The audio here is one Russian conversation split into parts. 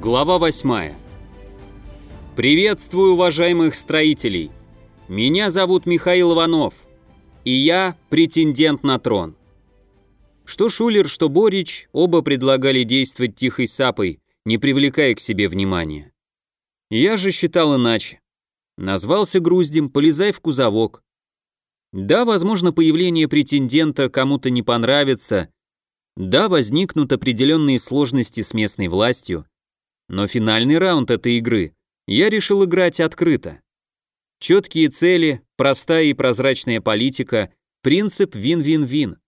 Глава 8. Приветствую уважаемых строителей. Меня зовут Михаил Иванов, и я претендент на трон. Что Шулер, что Борич оба предлагали действовать тихой сапой, не привлекая к себе внимания. Я же считал иначе. Назвался груздем, полезай в кузовок. Да, возможно, появление претендента кому-то не понравится, да, возникнут определенные сложности с местной властью, но финальный раунд этой игры я решил играть открыто. Четкие цели, простая и прозрачная политика, принцип вин-вин-вин.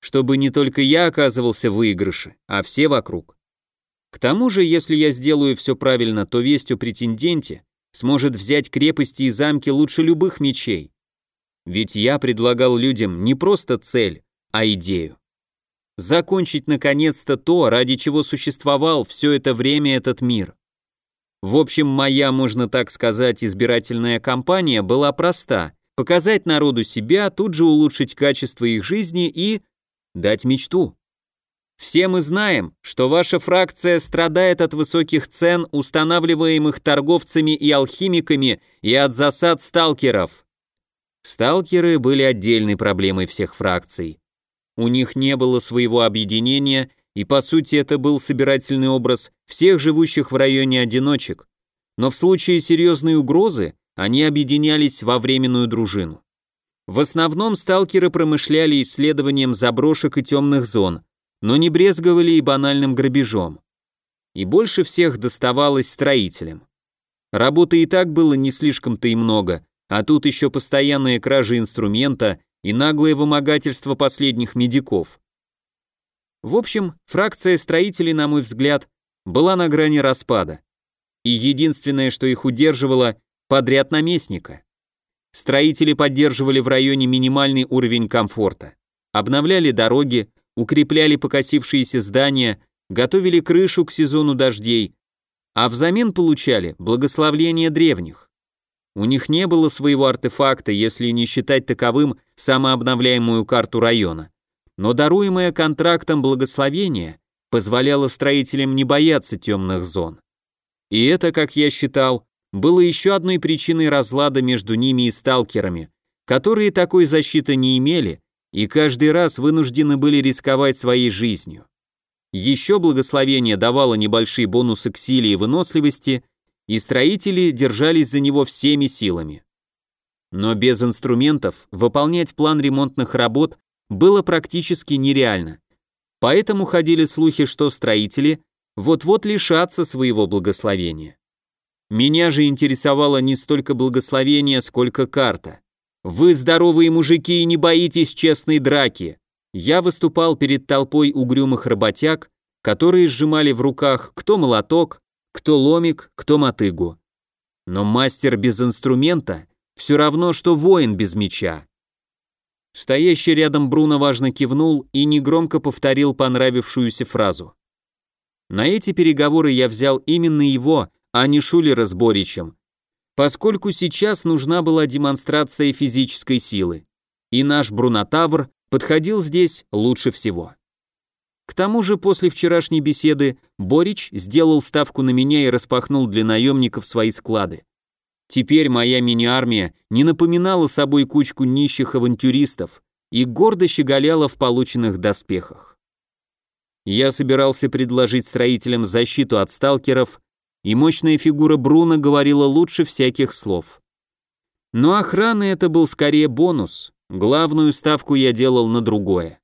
Чтобы не только я оказывался в выигрыше, а все вокруг. К тому же, если я сделаю все правильно, то весть о претенденте сможет взять крепости и замки лучше любых мечей. Ведь я предлагал людям не просто цель, а идею закончить наконец-то то, ради чего существовал все это время этот мир. В общем, моя, можно так сказать, избирательная кампания была проста – показать народу себя, тут же улучшить качество их жизни и дать мечту. Все мы знаем, что ваша фракция страдает от высоких цен, устанавливаемых торговцами и алхимиками, и от засад сталкеров. Сталкеры были отдельной проблемой всех фракций. У них не было своего объединения, и по сути это был собирательный образ всех живущих в районе одиночек. Но в случае серьезной угрозы они объединялись во временную дружину. В основном сталкеры промышляли исследованием заброшек и темных зон, но не брезговали и банальным грабежом. И больше всех доставалось строителям. Работы и так было не слишком-то и много, а тут еще постоянные кражи инструмента и наглое вымогательство последних медиков. В общем, фракция строителей, на мой взгляд, была на грани распада. И единственное, что их удерживало, подряд наместника. Строители поддерживали в районе минимальный уровень комфорта. Обновляли дороги, укрепляли покосившиеся здания, готовили крышу к сезону дождей, а взамен получали благословление древних. У них не было своего артефакта, если не считать таковым самообновляемую карту района. Но даруемое контрактом благословение позволяло строителям не бояться темных зон. И это, как я считал, было еще одной причиной разлада между ними и сталкерами, которые такой защиты не имели и каждый раз вынуждены были рисковать своей жизнью. Еще благословение давало небольшие бонусы к силе и выносливости, и строители держались за него всеми силами. Но без инструментов выполнять план ремонтных работ было практически нереально. Поэтому ходили слухи, что строители вот-вот лишатся своего благословения. Меня же интересовало не столько благословение, сколько карта. Вы здоровые мужики и не боитесь честной драки. Я выступал перед толпой угрюмых работяг, которые сжимали в руках кто молоток, кто ломик, кто мотыгу. Но мастер без инструмента все равно, что воин без меча. Стоящий рядом Бруно важно кивнул и негромко повторил понравившуюся фразу. На эти переговоры я взял именно его, а не Шулера с Боричем, поскольку сейчас нужна была демонстрация физической силы, и наш Брунотавр подходил здесь лучше всего. К тому же после вчерашней беседы Борич сделал ставку на меня и распахнул для наемников свои склады. Теперь моя мини-армия не напоминала собой кучку нищих авантюристов и гордо щеголяла в полученных доспехах. Я собирался предложить строителям защиту от сталкеров, и мощная фигура Бруно говорила лучше всяких слов. Но охрана это был скорее бонус, главную ставку я делал на другое.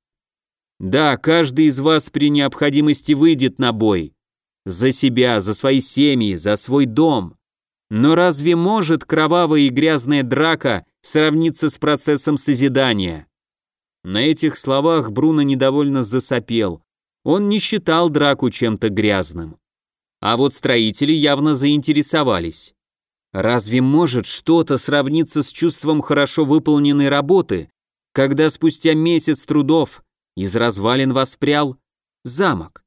Да, каждый из вас при необходимости выйдет на бой. За себя, за свои семьи, за свой дом. Но разве может кровавая и грязная драка сравниться с процессом созидания? На этих словах Бруно недовольно засопел. Он не считал драку чем-то грязным. А вот строители явно заинтересовались. Разве может что-то сравниться с чувством хорошо выполненной работы, когда спустя месяц трудов из развалин воспрял замок.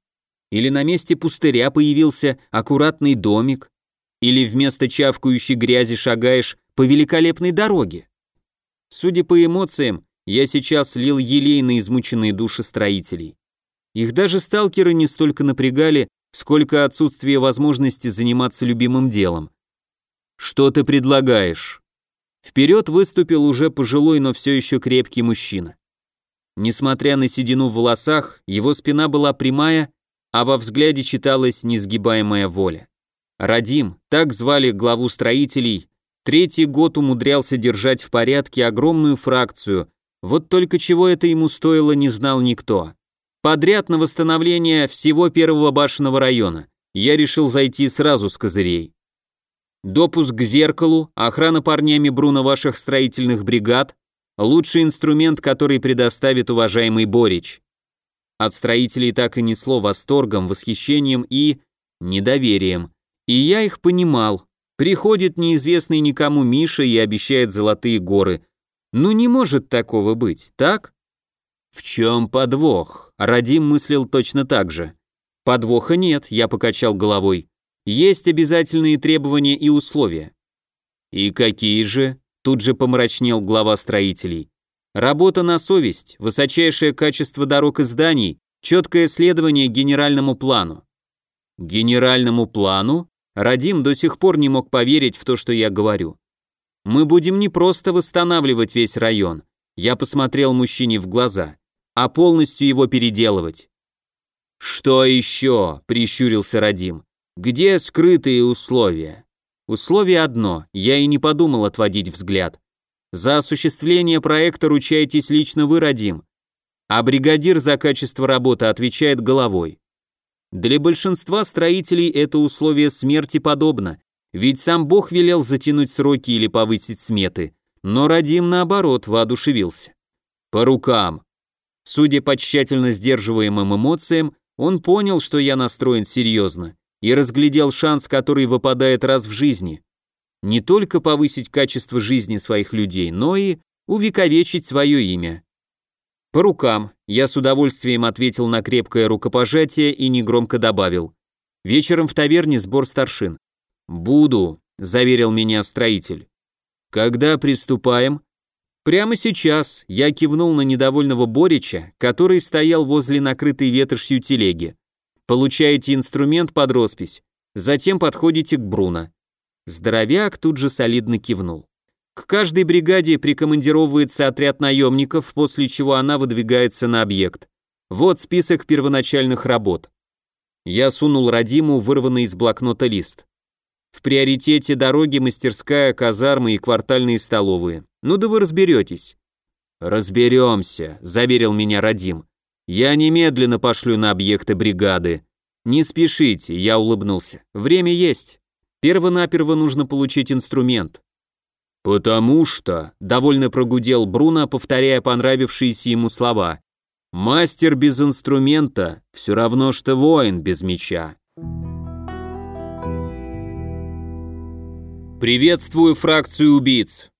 Или на месте пустыря появился аккуратный домик, или вместо чавкающей грязи шагаешь по великолепной дороге. Судя по эмоциям, я сейчас лил елей на измученные души строителей. Их даже сталкеры не столько напрягали, сколько отсутствие возможности заниматься любимым делом. Что ты предлагаешь? Вперед выступил уже пожилой, но все еще крепкий мужчина. Несмотря на седину в волосах, его спина была прямая, а во взгляде читалась несгибаемая воля. Радим, так звали главу строителей, третий год умудрялся держать в порядке огромную фракцию, вот только чего это ему стоило, не знал никто. Подряд на восстановление всего первого башенного района. Я решил зайти сразу с козырей. Допуск к зеркалу, охрана парнями Бруно ваших строительных бригад, лучший инструмент, который предоставит уважаемый Борич. От строителей так и несло восторгом, восхищением и недоверием. И я их понимал. Приходит неизвестный никому Миша и обещает золотые горы. Ну не может такого быть, так? В чем подвох? Радим мыслил точно так же. Подвоха нет, я покачал головой. Есть обязательные требования и условия. И какие же? Тут же помрачнел глава строителей. Работа на совесть, высочайшее качество дорог и зданий, четкое следование генеральному плану. Генеральному плану? Радим до сих пор не мог поверить в то, что я говорю. Мы будем не просто восстанавливать весь район. Я посмотрел мужчине в глаза а полностью его переделывать. «Что еще?» – прищурился Радим. «Где скрытые условия?» Условие одно, я и не подумал отводить взгляд. За осуществление проекта ручаетесь лично вы, Радим, а бригадир за качество работы отвечает головой. Для большинства строителей это условие смерти подобно, ведь сам Бог велел затянуть сроки или повысить сметы, но Радим наоборот воодушевился. По рукам. Судя по тщательно сдерживаемым эмоциям, он понял, что я настроен серьезно, и разглядел шанс, который выпадает раз в жизни. Не только повысить качество жизни своих людей, но и увековечить свое имя. По рукам я с удовольствием ответил на крепкое рукопожатие и негромко добавил. Вечером в таверне сбор старшин. «Буду», — заверил меня строитель. «Когда приступаем?» Прямо сейчас я кивнул на недовольного Борича, который стоял возле накрытой ветошью телеги. Получаете инструмент под роспись, затем подходите к Бруно. Здоровяк тут же солидно кивнул. К каждой бригаде прикомандировывается отряд наемников, после чего она выдвигается на объект. Вот список первоначальных работ. Я сунул Радиму вырванный из блокнота лист. В приоритете дороги, мастерская, казармы и квартальные столовые. Ну да вы разберетесь. Разберемся, заверил меня Радим. Я немедленно пошлю на объекты бригады. Не спешите, я улыбнулся. Время есть. Первонаперво нужно получить инструмент. Потому что, довольно прогудел Бруно, повторяя понравившиеся ему слова. Мастер без инструмента все равно что воин без меча. Приветствую фракцию убийц.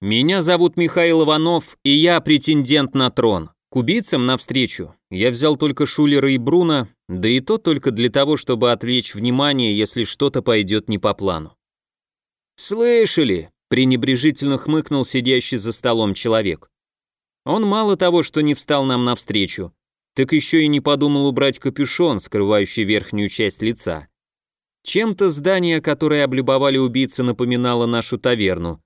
Меня зовут Михаил Иванов, и я претендент на трон. К убийцам навстречу я взял только Шулера и Бруно, да и то только для того, чтобы отвлечь внимание, если что-то пойдет не по плану. «Слышали?» – пренебрежительно хмыкнул сидящий за столом человек. Он мало того, что не встал нам навстречу, так еще и не подумал убрать капюшон, скрывающий верхнюю часть лица. Чем-то здание, которое облюбовали убийцы, напоминало нашу таверну.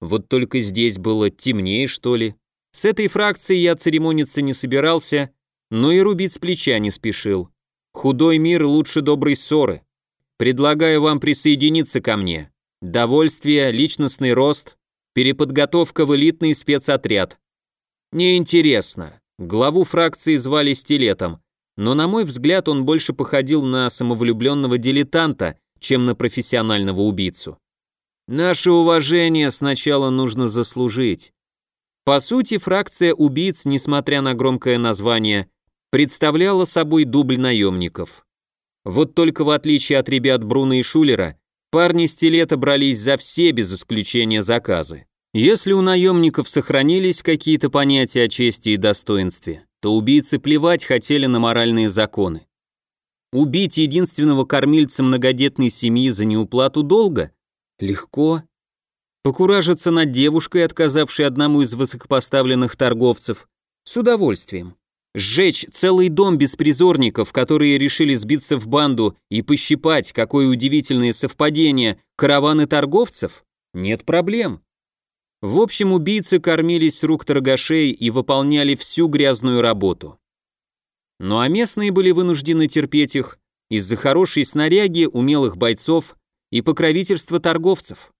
Вот только здесь было темнее, что ли. С этой фракцией я церемониться не собирался, но и рубить с плеча не спешил. Худой мир лучше доброй ссоры. Предлагаю вам присоединиться ко мне. Довольствие, личностный рост, переподготовка в элитный спецотряд. Неинтересно. Главу фракции звали Стилетом, но на мой взгляд он больше походил на самовлюбленного дилетанта, чем на профессионального убийцу. Наше уважение сначала нужно заслужить. По сути, фракция убийц, несмотря на громкое название, представляла собой дубль наемников. Вот только в отличие от ребят Бруна и Шулера, парни стилета брались за все без исключения заказы. Если у наемников сохранились какие-то понятия о чести и достоинстве, то убийцы плевать хотели на моральные законы. Убить единственного кормильца многодетной семьи за неуплату долга? Легко. Покуражиться над девушкой, отказавшей одному из высокопоставленных торговцев? С удовольствием. Сжечь целый дом беспризорников, которые решили сбиться в банду и пощипать, какое удивительное совпадение, караваны торговцев? Нет проблем. В общем, убийцы кормились рук торгашей и выполняли всю грязную работу. Ну а местные были вынуждены терпеть их из-за хорошей снаряги, умелых бойцов и покровительства торговцев.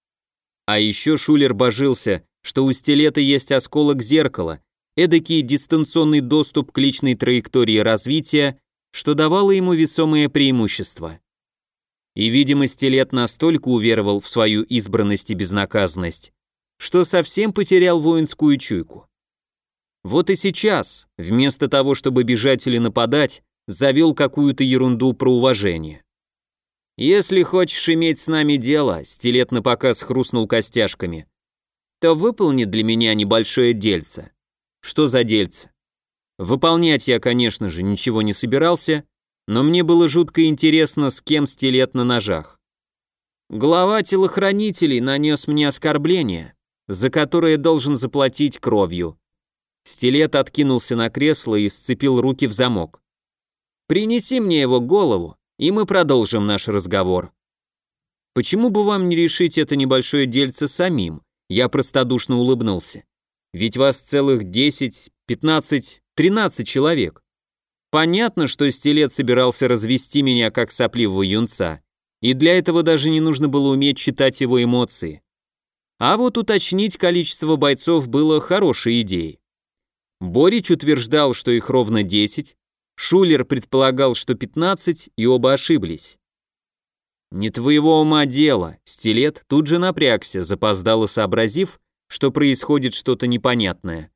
А еще Шулер божился, что у стилета есть осколок зеркала, эдакий дистанционный доступ к личной траектории развития, что давало ему весомое преимущество. И, видимо, стилет настолько уверовал в свою избранность и безнаказанность, что совсем потерял воинскую чуйку. Вот и сейчас, вместо того, чтобы бежать или нападать, завел какую-то ерунду про уважение. «Если хочешь иметь с нами дело», — стилет на показ хрустнул костяшками, то выполни для меня небольшое дельце. Что за дельце? Выполнять я, конечно же, ничего не собирался, но мне было жутко интересно, с кем стилет на ножах. Глава телохранителей нанес мне оскорбление, за которое должен заплатить кровью. Стилет откинулся на кресло и сцепил руки в замок. «Принеси мне его голову, и мы продолжим наш разговор». «Почему бы вам не решить это небольшое дельце самим?» Я простодушно улыбнулся. «Ведь вас целых 10, 15, 13 человек. Понятно, что стилет собирался развести меня как сопливого юнца, и для этого даже не нужно было уметь читать его эмоции. А вот уточнить количество бойцов было хорошей идеей. Борич утверждал, что их ровно 10, Шулер предполагал, что 15, и оба ошиблись. «Не твоего ума дело», Стилет тут же напрягся, запоздало сообразив, что происходит что-то непонятное.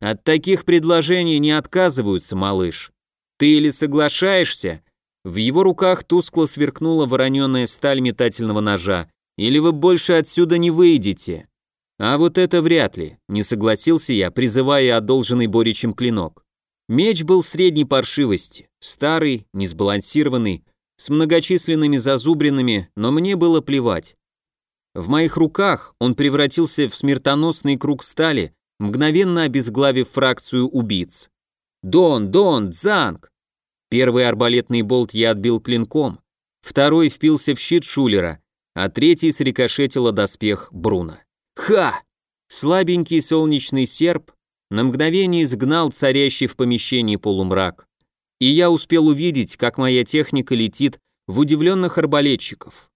«От таких предложений не отказываются, малыш. Ты или соглашаешься?» В его руках тускло сверкнула вороненая сталь метательного ножа. «Или вы больше отсюда не выйдете?» А вот это вряд ли, не согласился я, призывая одолженный Боричем клинок. Меч был средней паршивости, старый, несбалансированный, с многочисленными зазубринами, но мне было плевать. В моих руках он превратился в смертоносный круг стали, мгновенно обезглавив фракцию убийц. «Дон, Дон, Дзанг!» Первый арбалетный болт я отбил клинком, второй впился в щит Шулера, а третий срикошетил доспех Бруна. Ха! Слабенький солнечный серп на мгновение изгнал царящий в помещении полумрак, и я успел увидеть, как моя техника летит в удивленных арбалетчиков.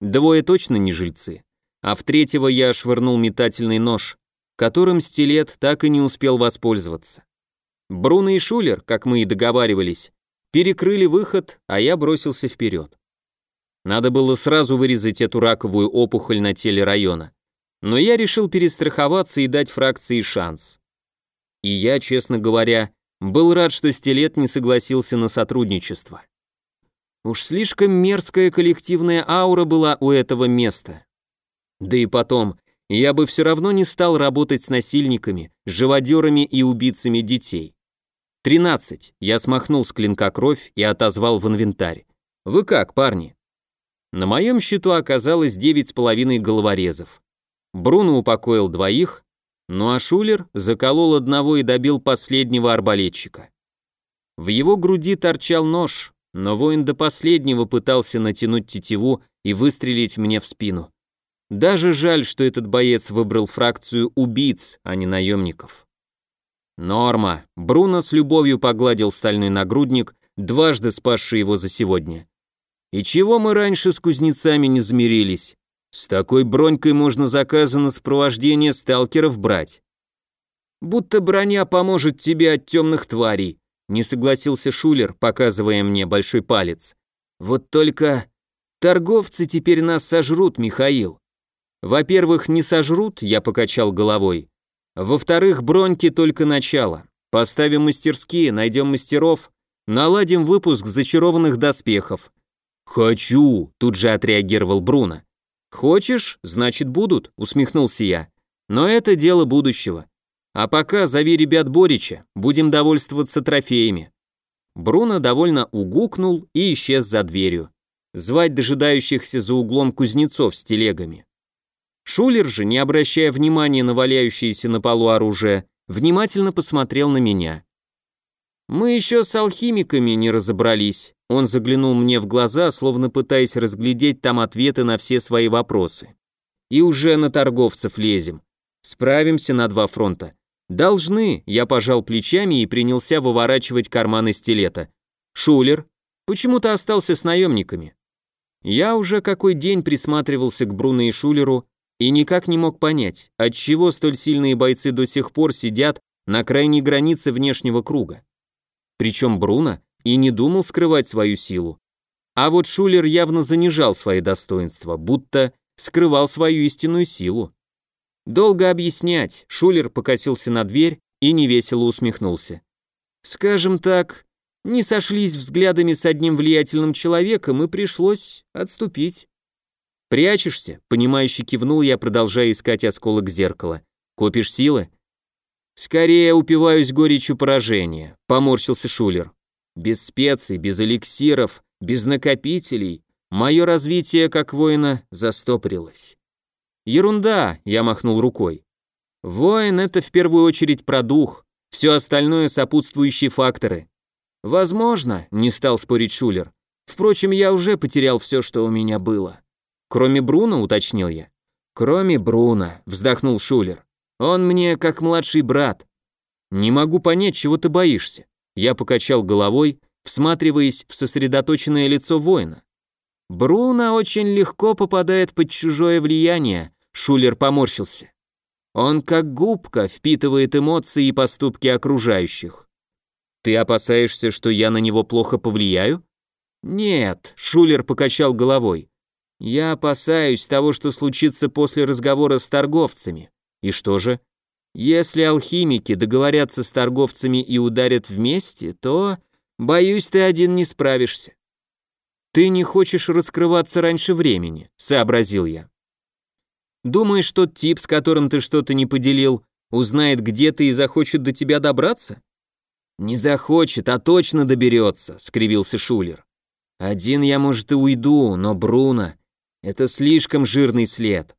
Двое точно не жильцы, а в третьего я швырнул метательный нож, которым стилет так и не успел воспользоваться. Бруно и Шулер, как мы и договаривались, перекрыли выход, а я бросился вперед. Надо было сразу вырезать эту раковую опухоль на теле района но я решил перестраховаться и дать фракции шанс. И я, честно говоря, был рад, что Стилет не согласился на сотрудничество. Уж слишком мерзкая коллективная аура была у этого места. Да и потом, я бы все равно не стал работать с насильниками, живодерами и убийцами детей. 13. Я смахнул с клинка кровь и отозвал в инвентарь. Вы как, парни? На моем счету оказалось девять с половиной головорезов. Бруно упокоил двоих, ну а Шулер заколол одного и добил последнего арбалетчика. В его груди торчал нож, но воин до последнего пытался натянуть тетиву и выстрелить мне в спину. Даже жаль, что этот боец выбрал фракцию убийц, а не наемников. Норма. Бруно с любовью погладил стальной нагрудник, дважды спасший его за сегодня. И чего мы раньше с кузнецами не замирились? С такой бронькой можно заказы на сопровождение сталкеров брать. Будто броня поможет тебе от темных тварей, не согласился Шулер, показывая мне большой палец. Вот только торговцы теперь нас сожрут, Михаил. Во-первых, не сожрут, я покачал головой. Во-вторых, броньки только начало. Поставим мастерские, найдем мастеров, наладим выпуск зачарованных доспехов. Хочу, тут же отреагировал Бруно. «Хочешь, значит будут», — усмехнулся я. «Но это дело будущего. А пока зови ребят Борича, будем довольствоваться трофеями». Бруно довольно угукнул и исчез за дверью. Звать дожидающихся за углом кузнецов с телегами. Шулер же, не обращая внимания на валяющееся на полу оружие, внимательно посмотрел на меня. Мы еще с алхимиками не разобрались. Он заглянул мне в глаза, словно пытаясь разглядеть там ответы на все свои вопросы. И уже на торговцев лезем. Справимся на два фронта. Должны, я пожал плечами и принялся выворачивать карманы стилета. Шулер, почему ты остался с наемниками? Я уже какой день присматривался к Бруно и Шулеру и никак не мог понять, отчего столь сильные бойцы до сих пор сидят на крайней границе внешнего круга. Причем Бруно и не думал скрывать свою силу. А вот Шулер явно занижал свои достоинства, будто скрывал свою истинную силу. Долго объяснять, Шулер покосился на дверь и невесело усмехнулся. Скажем так, не сошлись взглядами с одним влиятельным человеком, и пришлось отступить. «Прячешься?» — понимающе кивнул я, продолжая искать осколок зеркала. «Копишь силы?» «Скорее упиваюсь горечью поражения», — поморщился Шулер. «Без специй, без эликсиров, без накопителей мое развитие как воина застопорилось». «Ерунда», — я махнул рукой. «Воин — это в первую очередь про дух, все остальное — сопутствующие факторы. «Возможно», — не стал спорить Шулер. «Впрочем, я уже потерял все, что у меня было». «Кроме Бруно», — уточнил я. «Кроме Бруно», — вздохнул Шулер. «Он мне как младший брат». «Не могу понять, чего ты боишься». Я покачал головой, всматриваясь в сосредоточенное лицо воина. «Бруно очень легко попадает под чужое влияние», — Шулер поморщился. «Он как губка впитывает эмоции и поступки окружающих. Ты опасаешься, что я на него плохо повлияю? Нет, Шулер покачал головой. Я опасаюсь того, что случится после разговора с торговцами. И что же? Если алхимики договорятся с торговцами и ударят вместе, то, боюсь, ты один не справишься. Ты не хочешь раскрываться раньше времени, сообразил я. Думаешь, тот тип, с которым ты что-то не поделил, узнает, где ты и захочет до тебя добраться? «Не захочет, а точно доберется», — скривился Шулер. «Один я, может, и уйду, но Бруно — это слишком жирный след.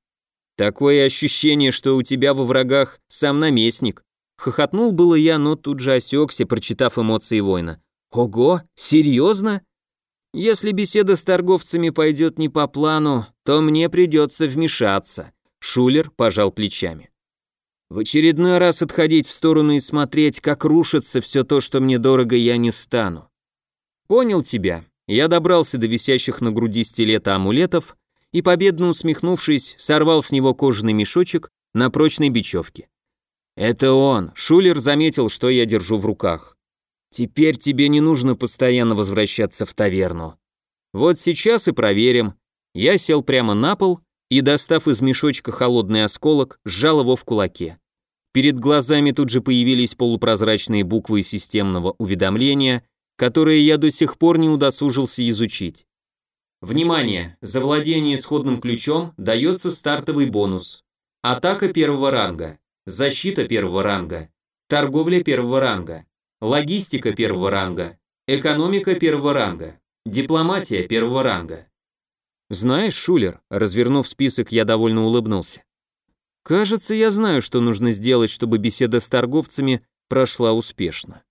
Такое ощущение, что у тебя во врагах сам наместник». Хохотнул было я, но тут же осекся, прочитав эмоции воина. «Ого, серьезно? Если беседа с торговцами пойдет не по плану, то мне придется вмешаться». Шулер пожал плечами. В очередной раз отходить в сторону и смотреть, как рушится все то, что мне дорого, я не стану. Понял тебя. Я добрался до висящих на груди стилета амулетов и, победно усмехнувшись, сорвал с него кожаный мешочек на прочной бечевке. Это он. Шулер заметил, что я держу в руках. Теперь тебе не нужно постоянно возвращаться в таверну. Вот сейчас и проверим. Я сел прямо на пол и, достав из мешочка холодный осколок, сжал его в кулаке. Перед глазами тут же появились полупрозрачные буквы системного уведомления, которые я до сих пор не удосужился изучить. Внимание! За владение исходным ключом дается стартовый бонус. Атака первого ранга, защита первого ранга, торговля первого ранга, логистика первого ранга, экономика первого ранга, дипломатия первого ранга, «Знаешь, Шулер», развернув список, я довольно улыбнулся. «Кажется, я знаю, что нужно сделать, чтобы беседа с торговцами прошла успешно».